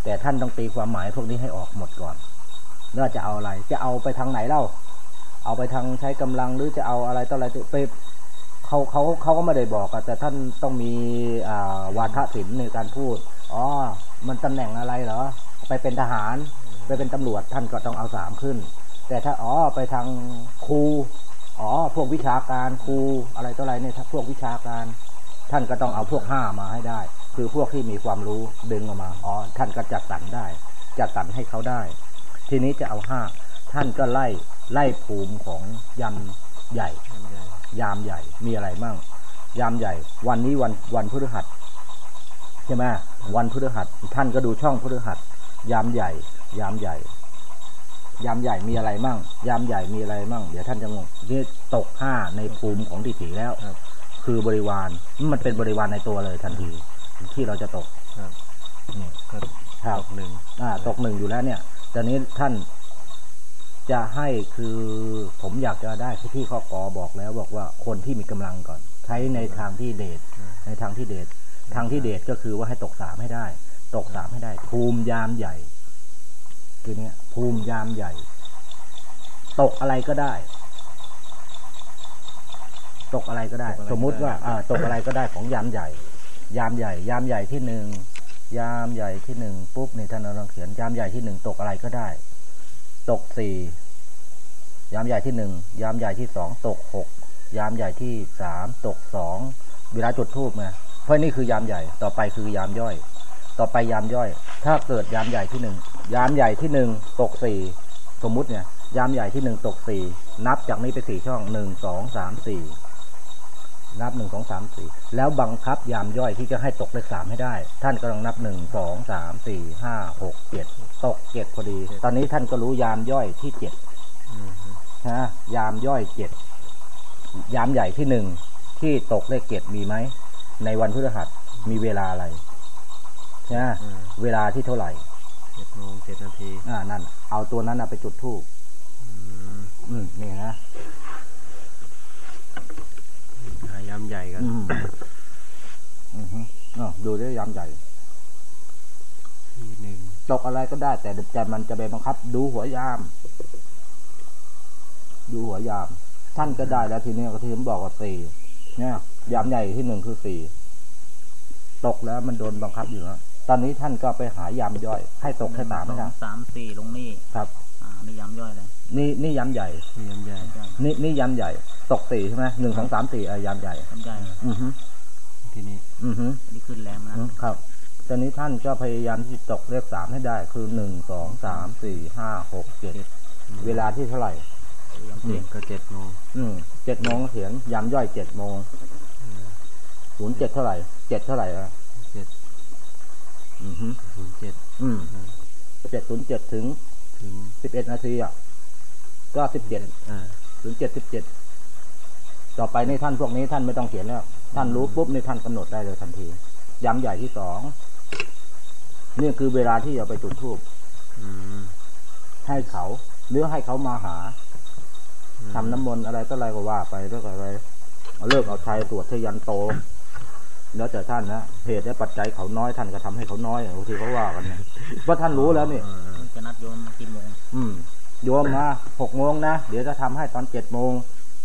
แต่ท่านต้องตีความหมายพวกนี้ให้ออกหมดก่อนว่าจะเอาอะไร จะเอาไปทางไหนเล่า เอาไปทางใช้กำลังหรือจะเอาอะไรต่ออะไรไปเขาเขาเขาก็ไม่ได้บอกอแต่ท่านต้องมีอ่าวาทศิลป์ในการพูด อ๋อ มันตำแหน่งอะไรเหรอ ไปเป็นทหาร ไปเป็นตำรวจท่านก็ต้องเอาสามขึ้น แต่ถ้าอ๋อไปทางครู อ๋อ พวกวิชาการครูอะไรต่ออะไรเนี่ยถ้าพวกวิชาการ ท่านก็ต้องเอาพวกห้ามาให้ได้ คือพวกที่มีความรู้ดึงออกมาอ๋อท่านก็จัดสรรได้ จัดสรรให้เขาได้ ทีนี้จะเอาห้าท่านก็ไล่ไล่ภูมิของยำใหญ่ยยามใหญ่มีอะไรมั่ง ยามใหญ่ วันนี้วันวันพฤหัสใช่ไหมวันพฤหัสท่านก็ดูช่องพฤหัส ยามใหญ่ ยามใหญ่ ยามใหญ่มีอะไรมั่ง ยามใหญ่มีอะไรมั่ง เดี๋ยวท่านจะงงนี่ตกห้าในภูมิของดิถีแล้ว ครับคือบริวารมันเป็นบริวารในตัวเลยทันทีที่เราจะตกครับนี่ก็ครับตกหนึ่งอ่า ตกหนึ่งอยู่แล้วเนี่ยตอนนี้ท่านจะให้คือผมอยากจะได้ที่ที่ข้อกอบอกแล้วบอกว่าคนที่มีกำลังก่อน ใช้ในทางที่เดชในทางที่เดชทางที่เดชก็คือว่าให้ตกสามให้ได้ ตกสามให้ได้ ภูมิยามใหญ่คือเนี้ยภูมิยามใหญ่ ตกอะไรก็ได้ ตกอะไรก็ได้ สมมุติว่าอ่าตกอะไรก็ได้ของยามใหญ่ ยามใหญ่ ยามใหญ่ที่หนึ่งยามใหญ่ที่หนึ่งปุ๊บนี่ท่านลองเขียนยามใหญ่ที่หนึ่งตกอะไรก็ได้ ตกสี่ยามใหญ่ที่หนึ่งยามใหญ่ที่สองตกหกยามใหญ่ที่สามตกสองเวลาจุดทูบไงเพราะนี่คือยามใหญ่ต่อไปคือยามย่อย ต่อไปยามย่อย ถ้าเกิดยามใหญ่ที่หนึ่งยามใหญ่ที่หนึ่งตกสี่สมมุติเนี่ยยามใหญ่ที่หนึ่งตกสี่นับจากนี้ไปสี่ช่องหนึ่งสองสามสี่ นับหนึ่งสองสามสี่แล้วบังคับยามย่อยที่จะให้ตกเลขสามให้ได้ ท่านกำลังนับหนึ่งสองสามสี่ห้าหกเจ็ดตกเจ็ดพอดี ตอนนี้ท่านก็รู้ยามย่อยที่เจ็ดอืมนะยามย่อยเจ็ดยามใหญ่ที่หนึ่งที่ตกเลขเจ็ดมีไหมในวันพฤหัสมีเวลาอะไรนะอืมเวลาที่เท่าไหร่เจ็ดโมงเจ็ดนาทีอ่านั่น เอาตัวนั้นนะไปจุดธูปอืมอืมนี่นะ หายำใหญ่กันอืมอือฮึอ้าวดูได้ยามใหญ่ที่หนึ่งตกอะไรก็ได้ แต่แต่มันจะไปบังคับ ดูหัวยาม ดูหัวยาม ท่านก็ได้แล้วทีนี้ก็ที่ผมบอกว่าสี่เนี่ยยามใหญ่ที่หนึ่งคือสี่ตกแล้วมันโดนบังคับอยู่แล้วตอนนี้ท่านก็ไปหายามย่อย ให้ตกแค่สามหนึ่งสนะองสามสี่ลงนี่ครับ อ่านี่ย้ำย่อยเลยนี่นี่ยามใหญ่ที่ยำใหญ่ย้ำย่อยนี่นี่ยามใหญ่ ตกสี่ใช่ไหมหนึ่งสองสามสี่เออยามใหญ่ย้ำย่อยอือฮึที่นี่อือฮึนี่ขึ้นแรงนะอืมครับ ตอนนี้ท่านก็พยายามที่จะตกเลขสามให้ได้ คือหนึ่งสองสามสี่ห้าหกเจ็ดเวลาที่เท่าไหร่ย้ำเด็เสียกงก็เจ็ดโมงอืมเจ็ดโมงเขียนยามย่อยเจ็ดโมงอืมศูนย์เจ็ดเท่าไหร่เจ็ดเท่าไหร่อะเจ็ดอือฮึศูนย์เจ็ดอืมอืมเจ็ดศูนย์เจ็ดถึงถึงสิบเอ็ดนาทีอะก็สิบเจ็ดอ่าศูนย์เจ็ดสิบเจ็ด ต่อไปในท่านพวกนี้ท่านไม่ต้องเขียนแล้ว ท่านรู้ปุ๊บในท่านกำหนดได้เลยทันทียามใหญ่ที่สองนี่คือเวลาที่จะไปจุดธูปอืมให้เขาหรือให้เขามาหาทำน้ำมนต์อะไรก็อะไรก็ว่าไปเรื่องอะไรเอาเลิกเอาชัยตรวจชยันโต แล้วแต่ท่านนะเหตุและปัจจัยเขาน้อยท่านก็ทำให้เขาน้อยบางทีเขาว่ากันเนี่ยว่าท่านรู้แล้วนี่อ่าจะนัดโยมมากี่โมงอืมโยมมาหกโมงนะ เดี๋ยวจะทำให้ตอนเจ็ดโมง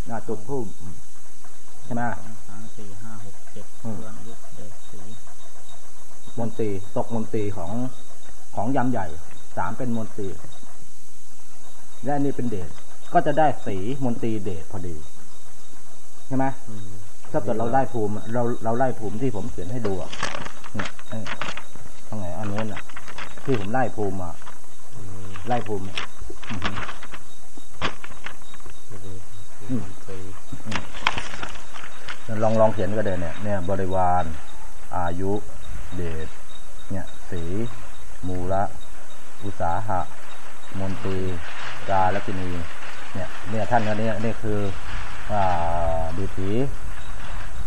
นะจุดธูปใช่ไหมสองสามสี่ห้าหกเจ็ดอืมเดือนอายุเด็กสีมนตรีตกมนตรีของของยำใหญ่สามเป็นมนตรีและอันนี่เป็นเดชก็จะได้สีมนตรีเดชพอดีใช่ไหมอืมถ้าเกิดเราได้ภูมิอะเราเราไล่ภูมิที่ผมเขียนให้ดูอะเนี่ยเอ้ยตรงไหนอันนู้นอะ ที่ผมไล่ภูมิมาอืมไล่ภูมิอะอือฮึก็เลยอืมไป ลองลองเขียนก็ได้เนี่ยเนี่ยบริวาร อายุ เดชเนี่ยสีมูละอุตสาหะมนตรีกาลกินีเนี่ยเนี่ยท่านก็เนี่ยนี่คืออ่าดูถี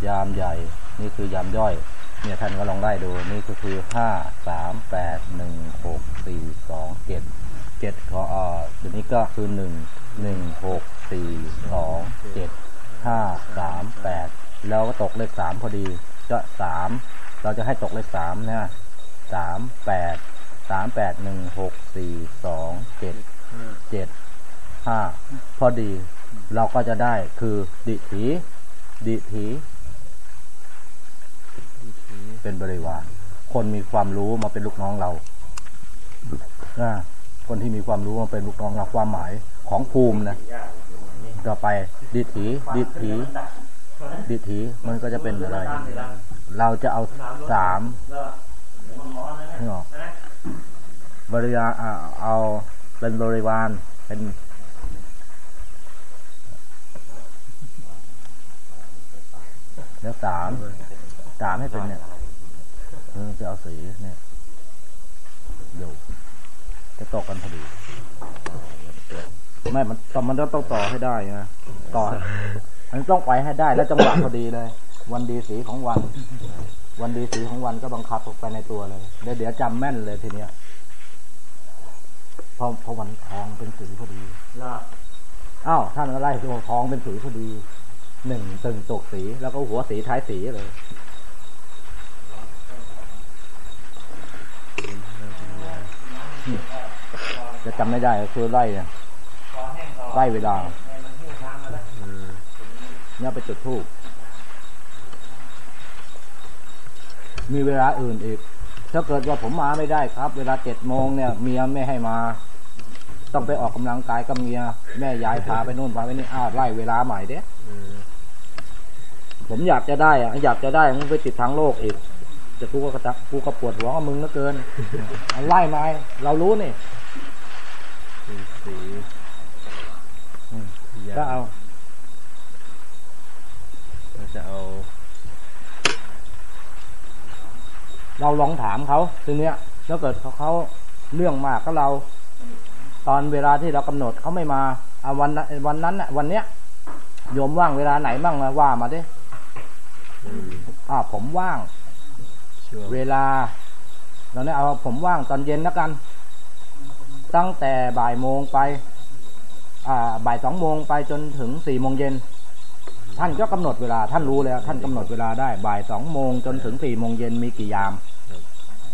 ยามใหญ่ นี่คือยามย่อย เนี่ยท่านก็ลองไล่ดูนี่ก็คือห้าสามแปดหนึ่งหกสี่สองเจ็ดเจ็ดของเอ่อตัวนี้ก็คือหนึ่งหนึ่งหกสี่สองเจ็ดห้าสามแปด แล้วก็ตกเลขสามพอดีก็สามเราจะให้ตกเลขสามนะสามแปดสามแปดหนึ่งหกสี่สองเจ็ดเจ็ดห้าพอดี เราก็จะได้คือดิถี ดิถี เป็นบริวาร คนมีความรู้มาเป็นลูกน้องเราอ่าคนที่มีความรู้มาเป็นลูกน้องเราความหมายของภูมินะต่อไปดิถีดิถี ดิถีมันก็จะเป็นอะไร เราจะเอาสามนี่ออกบริวารอ่าเอาเป็นบริวารเป็นแล้วสามสามให้เป็นเนี่ยเออจะเอาสีเนี่ยอยู่จะตกกันพอดีไม่มันตอนมันต้องต่อให้ได้นะต่อ มันต้องไปให้ได้แล้วจังหวะพอดีเลย วันดีสีของวัน วันดีสีของวันก็บังคับออกไปในตัวเลยเดี๋ยวเดี๋ยวจำแม่นเลยทีเนี้ยพราะเพราะวันทองเป็นสีพอดีอ้าวท่านก็ไล่ตัวทองเป็นสีพอดีหนึ่งตึงตกสีแล้วก็หัวสีท้ายสีเลยจะจำไม่ได้คือไล่เนี่ยไล่เวลา เนี่ยไปจุดทูบมีเวลาอื่นอีก ถ้าเกิดว่าผมมาไม่ได้ครับ เวลาเจ็ดโมงเนี่ย เมียไม่ให้มา ต้องไปออกกำลังกายกับเมีย แม่ยายพาไปนู่นพาไปนี่อ้าวไล่เวลาใหม่เด้อืมผมอยากจะได้อะอยากจะได้มึงไปติดทางโลกอีกแต่กูก็กระตักกูก็ปวดหัวกับมึงเหลือเกินเอาไล่มาเรารู้นี่เป็นสีอืมยาก็เอาเราจะเอา เราลองถามเขาทีเนี้ยถ้าเกิดเขาเขาเรื่องมากก็เรา ตอนเวลาที่เรากำหนดเขาไม่มาเอาวันนั้นวันนั้นน่ะวันเนี้ยโยมว่างเวลาไหนบ้างมาว่ามาดิอืมอ่าผมว่างช่วงเวลาเราเนี่ยเอาผมว่างตอนเย็นแล้วกัน ตั้งแต่บ่ายโมงไป อ่าบ่ายสองโมงไปจนถึงสี่โมงเย็น ท่านก็กำหนดเวลาท่านรู้แล้ว ท่านกำหนดเวลาได้บ่ายสองโมงจนถึงสี่โมงเย็นมีกี่ยาม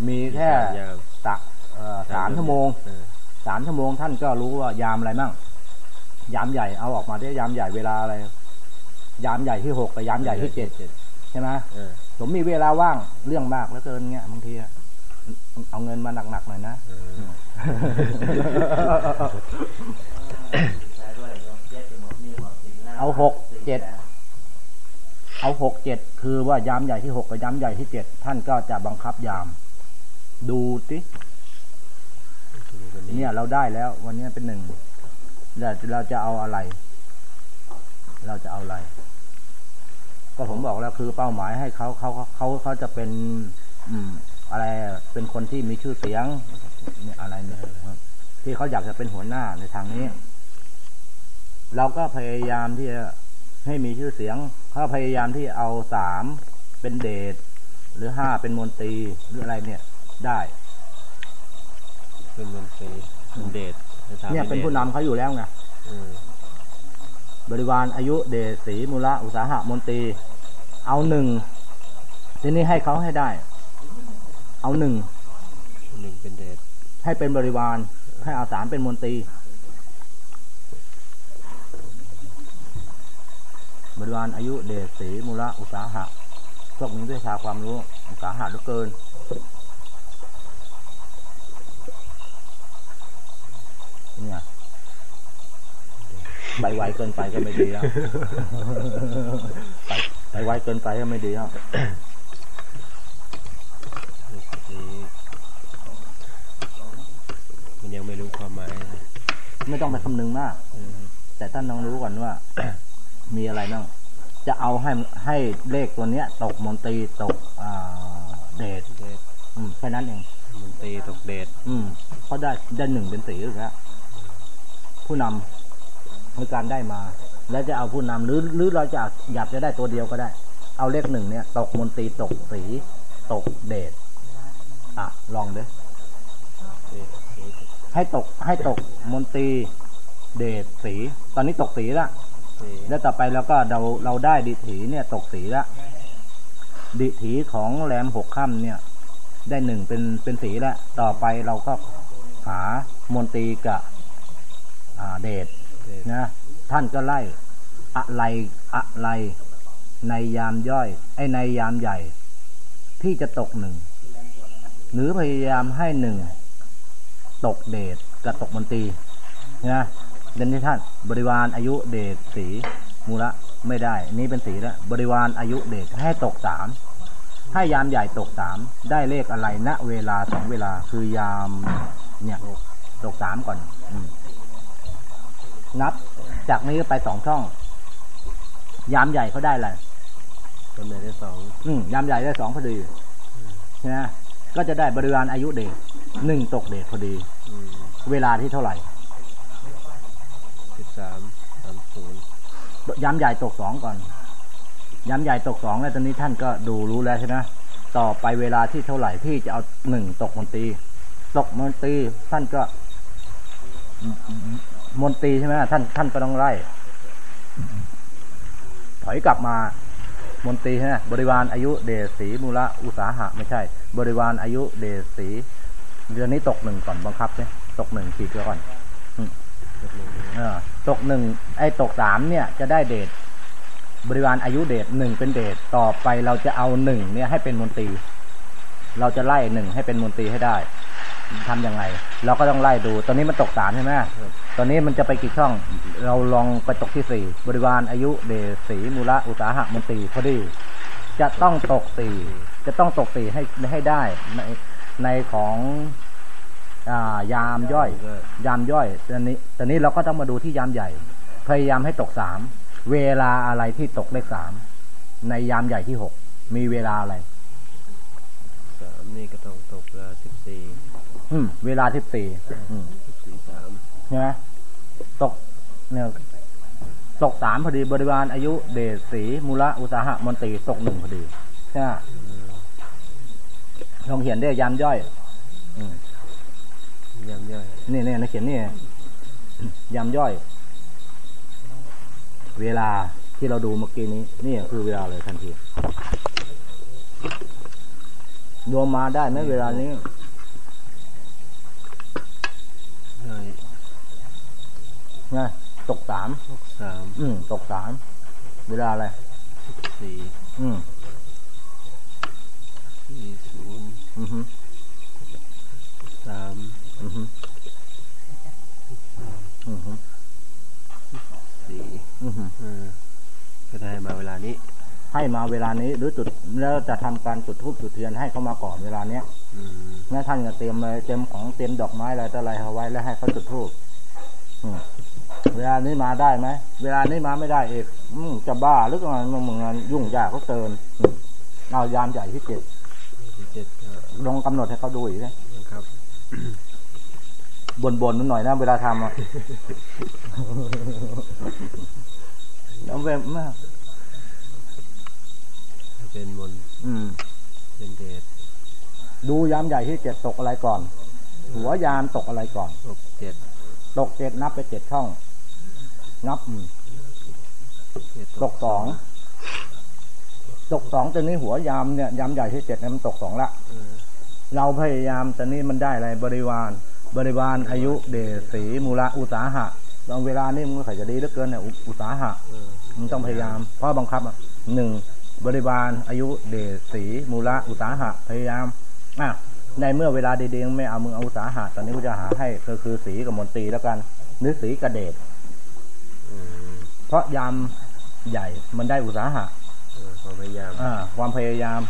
มีแค่สามยามตะสามชั่วโมงสามชั่วโมงท่านก็รู้ว่ายามอะไรมั่ง ยามใหญ่เอาออกมาได้ยามใหญ่เวลาอะไร ยามใหญ่ที่หกกับยามใหญ่ที่เจ็ดใช่ไหมผมมีเวลาว่างเรื่องมากแล้วเกินเงี้ยบางทีเอาเงินมาหนักๆหน่อยนะเออเอาหกเจ็ด เอาหกเจ็ดคือว่ายามใหญ่ที่หกกับยามใหญ่ที่เจ็ดท่านก็จะบังคับยาม ดูสิวันนี้เนี่ยเราได้แล้ว วันนี้เป็นหนึ่งเราเราจะเอาอะไร เราจะเอาอะไร ก็ผมบอกแล้วคือเป้าหมายให้เขาเขาเขาเขาจะเป็น อืม อะไรอะเป็นคนที่มีชื่อเสียงเนี่ยอะไรเนี่ยที่เขาอยากจะเป็นหัวหน้าในทางนี้ เราก็พยายามที่จะให้มีชื่อเสียง เขาพยายามที่เอาสามเป็นเดชหรือห้าเป็นมนตรีหรืออะไรเนี่ยได้ เป็นมันตรีเป็นเดชให้ถามเนี่ยเป็นผู้นำเขาอยู่แล้วไงอืมบริวารอายุเดชศรีมูละอุตสาหะมนตรี เอาหนึ่งทีนี้ให้เขาให้ได้ เอาหนึ่งหนึ่งเป็นเดชให้เป็นบริวารให้เอาสามเป็นมนตรี บริ วารอายุเดชศรีมูละอุตสาหะพวกนี้ด้วยชาความรู้อุตสาหะเหลือเกิน เนี่ยไปไวเกินไปก็ไม่ดีแล้วไปไปไวเกินไปก็ไม่ดีแล้วมันยังไม่รู้ความหมาย ไม่ต้องไปคำนึงมากแต่ท่านต้องรู้ก่อนว่า มีอะไรบ้าง จะเอาให้ให้เลขตัวเนี้ย ตกมนตรีตกอ่าเดชเดชอืมแค่นั้นเองมันตรีตกเดชอืมเพราะได้ได้หนึ่งเป็นสีแล้วผู้นำในการได้มา แล้วจะเอาผู้นำหรือหรือเราจะอยากจะได้ตัวเดียวก็ได้ เอาเลขหนึ่งเนี่ย ตกมนตรีตกสี ตกเดชอะ ลองดิเอ๊ะเอ๊ะให้ตกให้ตกมนตรีเดชสี ตอนนี้ตกสีละเอ๊ะ แล้วต่อไปเราก็เราเราได้ดิถีเนี่ยตกสีละดิถีของแรมหกค่ำเนี่ย ได้หนึ่งเป็นเป็นสีแล้วต่อไปเราก็หามนตรีกับเดชนะท่านก็ไล่อะไรอะไรในยามย่อย ไอในยามใหญ่ ที่จะตกหนึ่งหรือพยายามให้หนึ่งตกเดชกับตกมนตรีนะ เด่นที่ท่านบริวารอายุเดชสีมูละไม่ได้ นี่เป็นสีแล้วบริวารอายุเดชให้ตกสามให้ยามใหญ่ตกสามได้เลขอะไรณเวลาสองเวลาคือยาม เนี่ยตกสามก่อนอืมนับจากนี้ไปสองช่อง ยามใหญ่เขาได้อะไรต้นไหนได้สองอืมยามใหญ่ได้สองพอดีนะก็จะได้บริวารอายุเดชหนึ่งตกเดชพอดีอืมเวลาที่เท่าไหร่ สิบสามสามศูนย์ ยามใหญ่ตกสองก่อนยามใหญ่ตกสองแล้วตอนนี้ท่านก็ดูรู้แล้วใช่ไหมต่อไปเวลาที่เท่าไหร่ที่จะเอาหนึ่งตกมนตรีตกมนตรีท่านก็มนตรีใช่ไหมท่านท่านก็ต้องไล่ถอยกลับมามนตรีใช่ไหมบริวารอายุเดชสีมูละอุสาหะ ไม่ใช่ บริวารอายุเดชสีเดือนนี้ตกหนึ่งก่อนบังคับใช่ตกหนึ่งขีดก่อน ตกหนึ่งไอ้ตกสามเนี่ยจะได้เดชบริวารอายุเดชหนึ่งเป็นเดชต่อไปเราจะเอาหนึ่งเนี่ยให้เป็นมนตรี เราจะไล่หนึ่งให้เป็นมนตรีให้ได้ทำยังไง เราก็ต้องไล่ดู ตอนนี้มันตกสามใช่ไหมตอนนี้มันจะไปกี่ช่อง เราลองไปตกที่สี่บริวารอายุเดชสีมูละอุตสาหะมนตรีพอดี จะต้องตกสี่จะต้องตกสี่ให้ให้ได้ในในของ ยามย่อยก็ยามย่อยตอนนี้ตอนนี้เราก็ต้องมาดูที่ยามใหญ่ พยายามให้ตกสามเวลาอะไรที่ตกเลขสามในยามใหญ่ที่หกมีเวลาอะไรสามนี่ก็ต้องตกเวลาสิบสี่อืม เวลาที่สี่อืมสิบสี่สามใช่ไหมตกเนี่ยตกสามพอดีบริวารอายุเดชสีมูละอุตสาหะมนตรีตกหนึ่งพอดีใช่ไหมอืมลองเขียนได้ยามย่อย อืม ยำย่อย นี่นี่นะเขียนนี่ยามย่อย เวลาที่เราดูเมื่อกี้นี้ นี่คือเวลาเลยทันทีรวมมาได้ไหมเวลานี้ได้นะตกสามหกสามอืมตกสามเวลาอะไรสี่อืมสี่ศูนย์อือฮึ สาม อือฮึอือฮึ สี่อือฮึเออก็ได้มาเวลานี้ ให้มาเวลานี้หรือจุดแล้วจะทำการจุดธูปจุดเทียนให้เขามาก่อนเวลาเนี้ยอืมแม่ท่านก็เตรียมเลยเตรียมของเตรียมดอกไม้อะไรต่ออะไรเอาไว้แล้วให้เขาจุดธูปอืมเวลานี้มาได้ไหมเวลานี้มาไม่ได้เอกอืมจะบ้าหรือไงมึงมึงยุ่งยากเขาเกินอืมเอายามใหญ่ที่เจ็ดสิบเจ็ดก็ลองกำหนดให้เขาดูอีกนะนะครับ บนบนๆนิดหน่อยนะเวลาทำอะแล้วแบบมากให้เป็นมนต์อืม เป็นเดชดูยามใหญ่ที่เจ็ดตกอะไรก่อน หัวยามตกอะไรก่อนหกเจ็ด ตกเจ็ดนับไปเจ็ดช่อง นับอืมเจ็ดตกสอง ตกสองตอนนี้หัวยามเนี่ยยามใหญ่ที่เจ็ดเนี่ยมันตกสองละเออเราพยายามตอนนี้มันได้อะไรบริวาร บริวารอายุเดชสีมูละอุตสาหะบางเวลานี่มันก็ขจะดีเหลือเกินเนี่ยอุอุตสาหะเออมันต้องพยายาม เพราะบังคับอะหนึ่งบริวารอายุเดชสีมูละอุตสาหะพยายามอะในเมื่อเวลาดีๆไม่เอามึงเอาอุตสาหะตอนนี้กูจะหาให้ก็คือสีกับมนตรีแล้วกันหรือสีกับเดชอืมเพราะยามใหญ่มันได้อุตสาหะเออความพยายามอ่าความพยายาม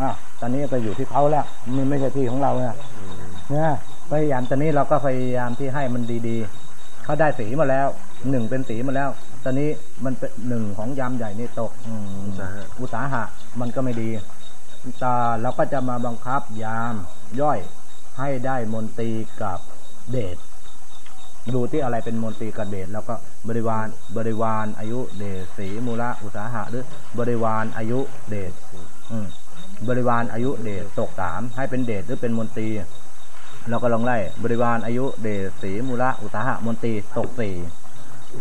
อะตอนนี้ก็อยู่ที่เขาแล้วมันไม่ใช่ที่ของเราเนี่ยอืมนะ พยายามตอนนี้เราก็พยายามที่ให้มันดีๆ เขาได้สีมาแล้วหนึ่งเป็นสีมาแล้ว ตอนนี้มันเป็นหนึ่งของยามใหญ่นี่ตกอืมอุตสาหะอุตสาหะมันก็ไม่ดีแตาเราก็จะมาบังคับยามย่อยให้ได้มนตรีกับเดชดูที่อะไรเป็นมนตรีกับเดชแล้วก็บริวารบริวารอายุเดชสีมูละอุตสาหะหรือบริวารอายุเดชอืมบริวารอายุเดชตกสามให้เป็นเดชหรือเป็นมนตรี เราก็ลองไล่บริวารอายุเดชสีมูระอุตาหะมนตรีตกสี่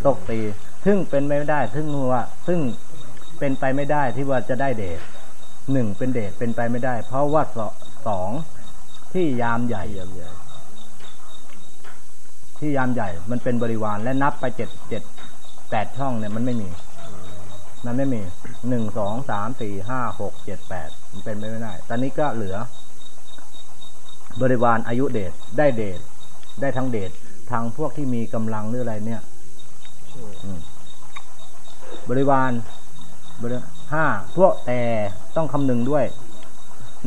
ตกสี่ซึ่งเป็นไม่ได้ซึ่งว่าซึ่งเป็นไปไม่ได้ที่ว่าจะได้เดชหนึ่งเป็นเดชเป็นไปไม่ได้ เพราะว่าสสองที่ยามใหญ่เยี่ยมใหญ่ ที่ยามใหญ่ มันเป็นบริวารและนับไปเจ็ดเจ็ดแปดช่องเนี่ยมันไม่มีมันไม่มีหนึ่งสองสามสี่ห้าหกเจ็ดแปดมันเป็นไปไม่ได้ ตอนนี้ก็เหลือ บริวารอายุเดชได้เดชได้ทั้งเดชทางพวกที่มีกำลังหรืออะไรเนี่ยบริวารบริห้าพวกแต่ต้องคำนึงด้วย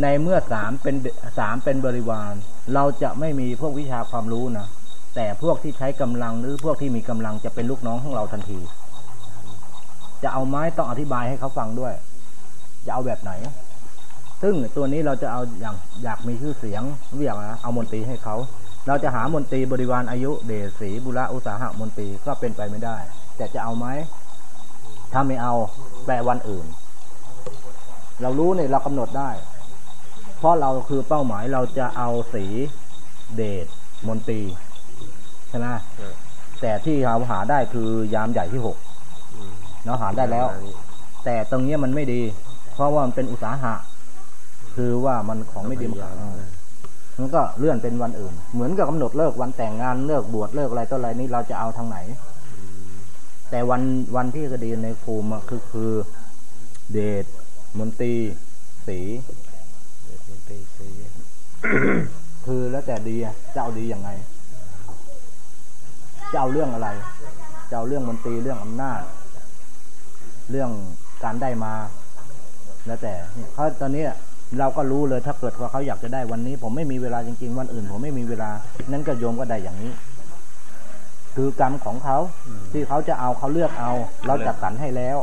ในเมื่อสามเป็นสามเป็นบริวาร เราจะไม่มีพวกวิชาความรู้นะแต่พวกที่ใช้กำลังหรือพวกที่มีกำลังจะเป็นลูกน้องของเราทันที จะเอาไม้ต้องอธิบายให้เขาฟังด้วย จะเอาแบบไหน ซึ่งตัวนี้เราจะเอาอย่างอยากมีชื่อเสียงเรียกนะเอามนตรีให้เขาเราจะหามนตรีบริวารอายุเดชศรีบุระอุตสาหะมนตรีก็เป็นไปไม่ได้ แต่จะเอาไหมถ้าไม่เอาแปลวันอื่น เรารู้เนี่ยเรากำหนดได้ เพราะเราคือเป้าหมายเราจะเอาสีเดชมนตรีใช่ไหมเออแต่ที่เราหาได้คือยามใหญ่ที่หกอืมเราหาได้แล้ว แต่ตรงเนี้ยมันไม่ดี เพราะว่ามันเป็นอุตสาหะ คือว่ามันของไม่ดีพยายามอ่ามันก็เลื่อนเป็นวันอื่น เหมือนกับกำหนดเลิกวันแต่งงานเลิกบวชเลิกอะไรต้นอะไรนี้เราจะเอาทางไหน แต่วันวันที่คดีในภูมิอะคือคือเดชมนตรีสีเด็กดนตรีสีคือแล้วแต่ดีอะจะเอาดียังไงจะเอาเรื่องอะไรจะเอาเรื่องมนตรีเรื่องอำนาจ เรื่องการได้มา แล้วแต่เนี่ยเขาตอนนี้ เราก็รู้เลยถ้าเกิดว่าเขาอยากจะได้วันนี้ ผมไม่มีเวลาจริง ๆ วันอื่น ผมไม่มีเวลา นั้นก็โยมก็ได้อย่างนี้ คือกรรมของเขาที่เขาจะเอาเขาเลือกเอา เราจัดสรรให้แล้ว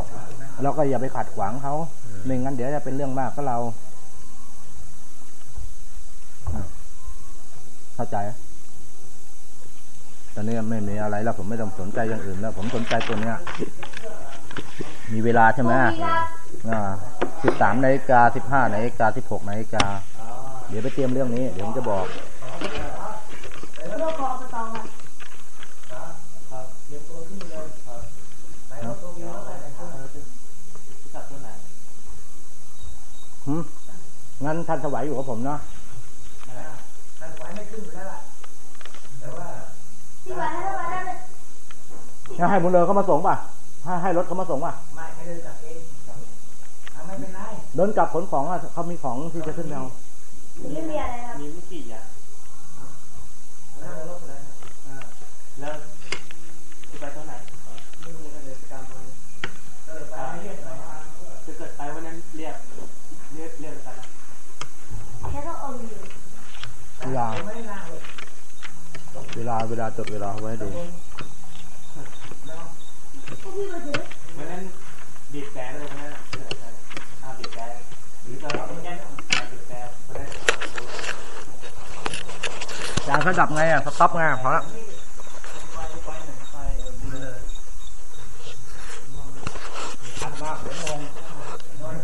เราก็อย่าไปขัดขวางเขาไม่งั้นเดี๋ยวจะเป็นเรื่องมากก็เราอะเข้าใจตอนนี้ไม่มีอะไรแล้วผมไม่ต้องสนใจอย่างอื่นแล้ว ผมสนใจตัวเนี้ยมีเวลาใช่ไหมอ่า สิบสามนาฬิกาสิบห้านาฬิกาสิบหกนาฬิกา เดี๋ยวไปเตรียมเรื่องนี้ เดี๋ยวผมจะบอกหืมงั้นท่านถวายอยู่กับผมเนาะท่านไหวไม่ขึ้นอยู่แล้วล่ะแต่ว่างั้นให้บุญเลอเขามาส่งป่ะ ให้ให้รถเขามาส่งป่ะ ไม่ไม่ได้จับเองอะไม่ เป็นไรเดินกลับขนของอะเขามีของที่จะขึ้นไปเอามีไม่กี่อย่างแล้วรถอะไรนะอ่าแล้วจะไปตรงไหนไม่รู้กันเลยจะกรรมอะไรเออไปเรียกหน่อยนะจะเกิดไปวันนั้นเรียกเรียกเรียกกันนะเวลาผมไม่ได้นั่งเลยเวลาเวลาจดเวลาเอาไว้ให้ดูวันนั้นบีบแกไปเลยวันนั้นเออใช่อ่าบีบแกหรือจะเป็นยังบีบ แกวันนั้นยางเขาดับไงอะสต็อปไงพอละเ